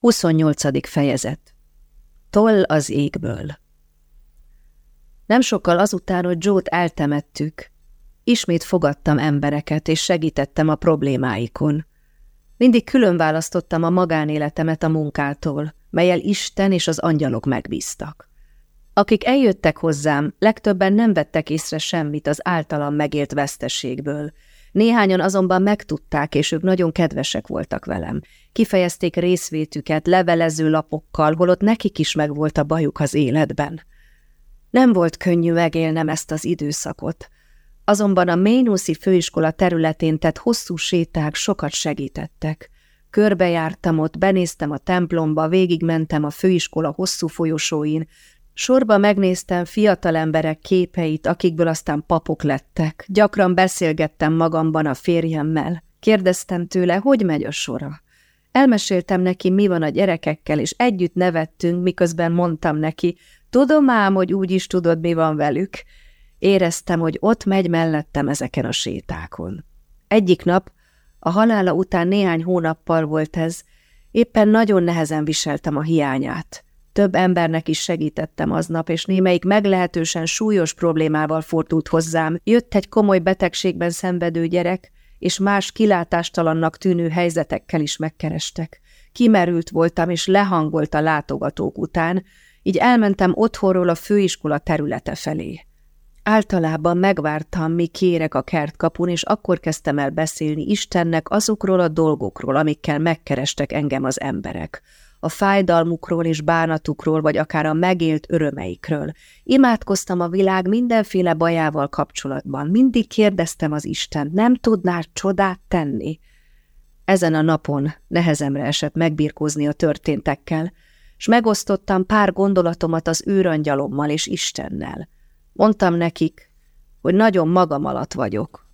28. fejezet Toll az égből Nem sokkal azután, hogy Joe-t eltemettük, ismét fogadtam embereket, és segítettem a problémáikon. Mindig külön választottam a magánéletemet a munkától, melyel Isten és az angyalok megbíztak. Akik eljöttek hozzám, legtöbben nem vettek észre semmit az általam megélt veszteségből, Néhányan azonban megtudták, és ők nagyon kedvesek voltak velem. Kifejezték részvétüket levelező lapokkal, holott nekik is megvolt a bajuk az életben. Nem volt könnyű megélnem ezt az időszakot, azonban a Ménuszi főiskola területén tett hosszú séták sokat segítettek. Körbejártam ott, benéztem a templomba, végigmentem a főiskola hosszú folyosóin, Sorba megnéztem fiatal emberek képeit, akikből aztán papok lettek. Gyakran beszélgettem magamban a férjemmel. Kérdeztem tőle, hogy megy a sora. Elmeséltem neki, mi van a gyerekekkel, és együtt nevettünk, miközben mondtam neki, tudom ám, hogy úgy is tudod, mi van velük. Éreztem, hogy ott megy mellettem ezeken a sétákon. Egyik nap, a halála után néhány hónappal volt ez, éppen nagyon nehezen viseltem a hiányát. Több embernek is segítettem aznap, és némelyik meglehetősen súlyos problémával fordult hozzám. Jött egy komoly betegségben szenvedő gyerek, és más kilátástalannak tűnő helyzetekkel is megkerestek. Kimerült voltam, és lehangolt a látogatók után, így elmentem otthonról a főiskola területe felé. Általában megvártam, mi kérek a kertkapun, és akkor kezdtem el beszélni Istennek azokról a dolgokról, amikkel megkerestek engem az emberek a fájdalmukról és bánatukról, vagy akár a megélt örömeikről. Imádkoztam a világ mindenféle bajával kapcsolatban. Mindig kérdeztem az Isten, nem tudnál csodát tenni? Ezen a napon nehezemre esett megbirkózni a történtekkel, és megosztottam pár gondolatomat az őrangyalommal és Istennel. Mondtam nekik, hogy nagyon magam alatt vagyok.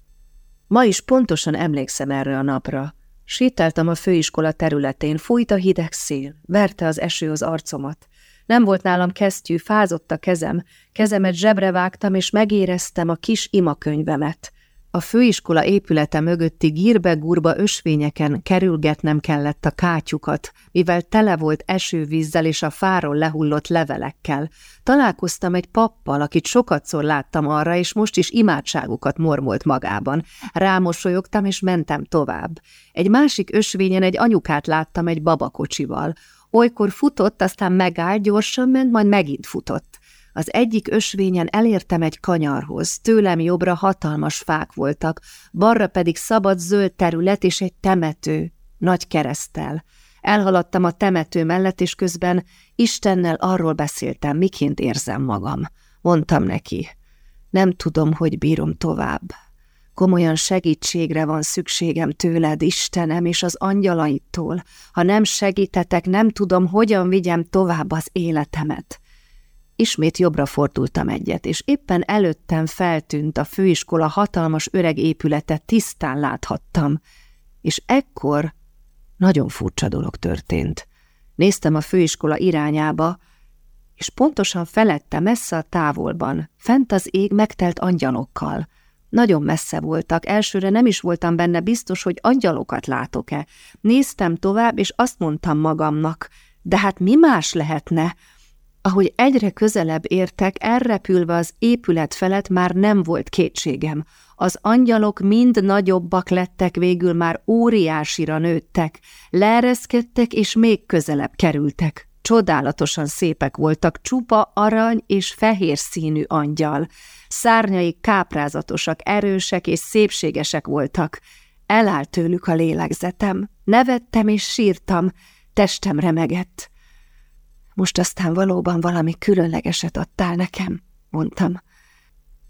Ma is pontosan emlékszem erre a napra, Sétáltam a főiskola területén, fújt a hideg szél, verte az eső az arcomat. Nem volt nálam kesztyű, fázott a kezem, kezemet zsebre vágtam, és megéreztem a kis imakönyvemet. A főiskola épülete mögötti gírbe-gurba ösvényeken kerülgetnem kellett a kátyukat, mivel tele volt esővízzel és a fáról lehullott levelekkel. Találkoztam egy pappal, akit sokatszor láttam arra, és most is imádságukat mormolt magában. Rámosolyogtam, és mentem tovább. Egy másik ösvényen egy anyukát láttam egy babakocsival. Olykor futott, aztán megállt, gyorsan ment, majd megint futott. Az egyik ösvényen elértem egy kanyarhoz, tőlem jobbra hatalmas fák voltak, balra pedig szabad zöld terület és egy temető, nagy keresztel. Elhaladtam a temető mellett, és közben Istennel arról beszéltem, miként érzem magam. Mondtam neki, nem tudom, hogy bírom tovább. Komolyan segítségre van szükségem tőled, Istenem, és az angyalaitól. Ha nem segítetek, nem tudom, hogyan vigyem tovább az életemet. Ismét jobbra fordultam egyet, és éppen előttem feltűnt a főiskola hatalmas öreg épülete, tisztán láthattam. És ekkor nagyon furcsa dolog történt. Néztem a főiskola irányába, és pontosan felette, messze a távolban, fent az ég megtelt angyalokkal. Nagyon messze voltak, elsőre nem is voltam benne biztos, hogy angyalokat látok-e. Néztem tovább, és azt mondtam magamnak, de hát mi más lehetne, ahogy egyre közelebb értek, elrepülve az épület felett már nem volt kétségem. Az angyalok mind nagyobbak lettek, végül már óriásira nőttek, leereszkedtek és még közelebb kerültek. Csodálatosan szépek voltak, csupa arany és fehér színű angyal. Szárnyai káprázatosak, erősek és szépségesek voltak. Elállt tőlük a lélegzetem. Nevettem és sírtam, testem remegett. Most aztán valóban valami különlegeset adtál nekem, mondtam.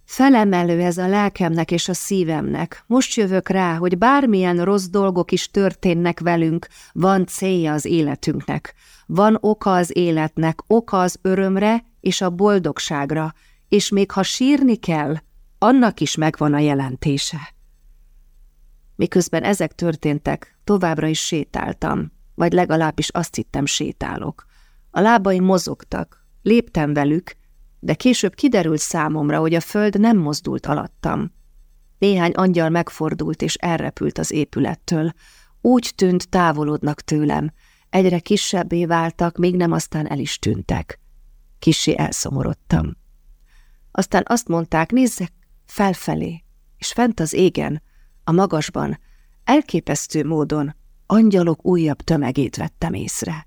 Felemelő ez a lelkemnek és a szívemnek. Most jövök rá, hogy bármilyen rossz dolgok is történnek velünk, van célja az életünknek. Van oka az életnek, oka az örömre és a boldogságra, és még ha sírni kell, annak is megvan a jelentése. Miközben ezek történtek, továbbra is sétáltam, vagy legalábbis azt hittem sétálok. A lábaim mozogtak, léptem velük, de később kiderült számomra, hogy a föld nem mozdult alattam. Néhány angyal megfordult és elrepült az épülettől. Úgy tűnt távolodnak tőlem. Egyre kisebbé váltak, még nem aztán el is tűntek. Kissé elszomorodtam. Aztán azt mondták, nézzek felfelé, és fent az égen, a magasban, elképesztő módon angyalok újabb tömegét vettem észre.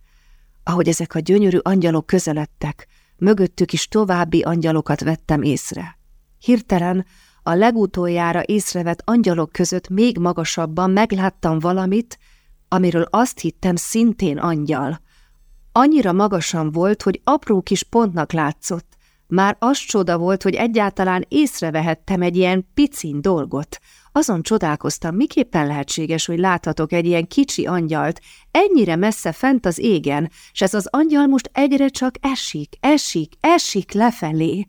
Ahogy ezek a gyönyörű angyalok közeledtek, mögöttük is további angyalokat vettem észre. Hirtelen a legutoljára észrevett angyalok között még magasabban megláttam valamit, amiről azt hittem szintén angyal. Annyira magasan volt, hogy apró kis pontnak látszott. Már az csoda volt, hogy egyáltalán észrevehettem egy ilyen picin dolgot. Azon csodálkoztam, miképpen lehetséges, hogy láthatok egy ilyen kicsi angyalt, ennyire messze fent az égen, és ez az angyal most egyre csak esik, esik, esik lefelé.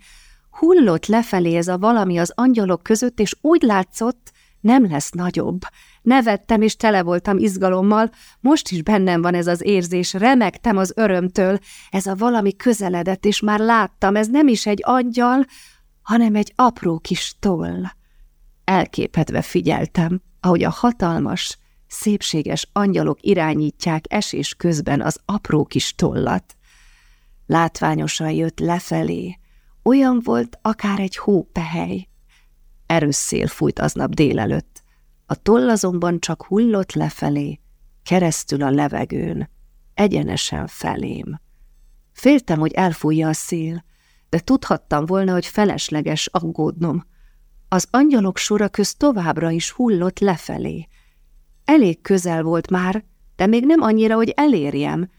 Hullott lefelé ez a valami az angyalok között, és úgy látszott, nem lesz nagyobb. Nevettem, és tele voltam izgalommal, most is bennem van ez az érzés, remektem az örömtől, ez a valami közeledett, és már láttam, ez nem is egy angyal, hanem egy apró kis toll. Elképedve figyeltem, ahogy a hatalmas, szépséges angyalok irányítják esés közben az apró kis tollat. Látványosan jött lefelé, olyan volt akár egy hópehely. Erős szél fújt aznap délelőtt, a toll azonban csak hullott lefelé, keresztül a levegőn, egyenesen felém. Féltem, hogy elfújja a szél, de tudhattam volna, hogy felesleges aggódnom. Az angyalok sora köz továbbra is hullott lefelé. Elég közel volt már, de még nem annyira, hogy elérjem.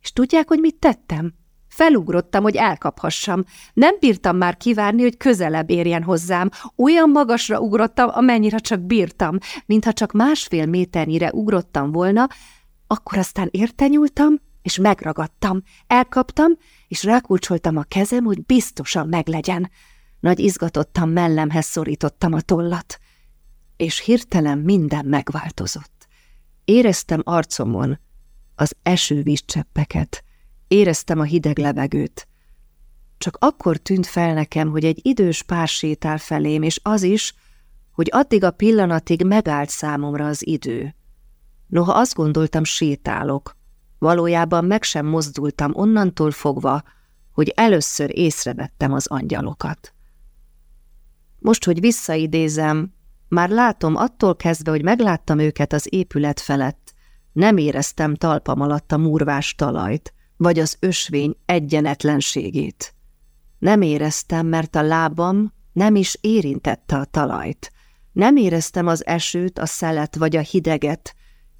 És tudják, hogy mit tettem? Felugrottam, hogy elkaphassam. Nem bírtam már kivárni, hogy közelebb érjen hozzám. Olyan magasra ugrottam, amennyire csak bírtam, mintha csak másfél méternyire ugrottam volna, akkor aztán értenyúltam, és megragadtam, elkaptam, és rákulcsoltam a kezem, hogy biztosan meglegyen. Nagy izgatottam mellemhez szorítottam a tollat, és hirtelen minden megváltozott. Éreztem arcomon az esővízcseppeket, Éreztem a hideg levegőt. Csak akkor tűnt fel nekem, hogy egy idős pár sétál felém, és az is, hogy addig a pillanatig megállt számomra az idő. Noha azt gondoltam, sétálok, valójában meg sem mozdultam onnantól fogva, hogy először észrevettem az angyalokat. Most, hogy visszaidézem, már látom attól kezdve, hogy megláttam őket az épület felett, nem éreztem talpam alatt a murvás talajt, vagy az ösvény egyenetlenségét. Nem éreztem, mert a lábam nem is érintette a talajt. Nem éreztem az esőt, a szelet vagy a hideget.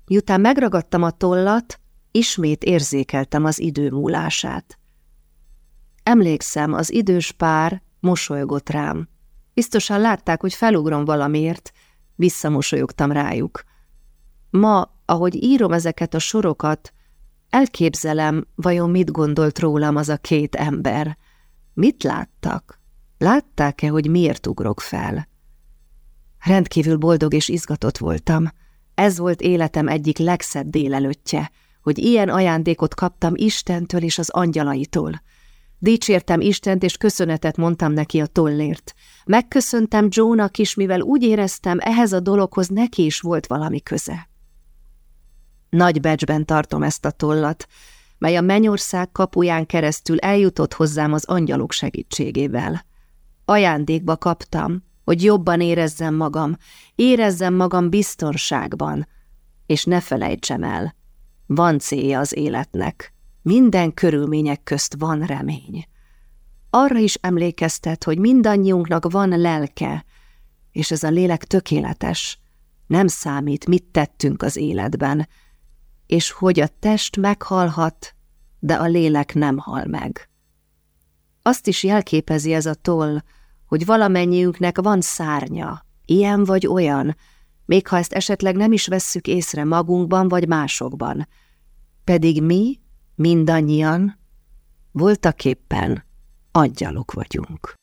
Miután megragadtam a tollat, ismét érzékeltem az idő múlását. Emlékszem, az idős pár mosolygott rám. Biztosan látták, hogy felugrom valamiért, visszamosolyogtam rájuk. Ma, ahogy írom ezeket a sorokat, Elképzelem, vajon mit gondolt rólam az a két ember. Mit láttak? Látták-e, hogy miért ugrok fel? Rendkívül boldog és izgatott voltam. Ez volt életem egyik legszebb délelőttje, hogy ilyen ajándékot kaptam Istentől és az angyalaitól. Dicsértem Istent, és köszönetet mondtam neki a tollért. Megköszöntem Jónak is, mivel úgy éreztem, ehhez a dologhoz neki is volt valami köze. Nagy becsben tartom ezt a tollat, mely a mennyország kapuján keresztül eljutott hozzám az angyalok segítségével. Ajándékba kaptam, hogy jobban érezzem magam, érezzem magam biztonságban, és ne felejtsem el, van célja az életnek, minden körülmények közt van remény. Arra is emlékeztet, hogy mindannyiunknak van lelke, és ez a lélek tökéletes, nem számít, mit tettünk az életben, és hogy a test meghalhat, de a lélek nem hal meg. Azt is jelképezi ez a toll, hogy valamennyiünknek van szárnya, ilyen vagy olyan, még ha ezt esetleg nem is vesszük észre magunkban vagy másokban. Pedig mi, mindannyian, voltaképpen angyalok vagyunk.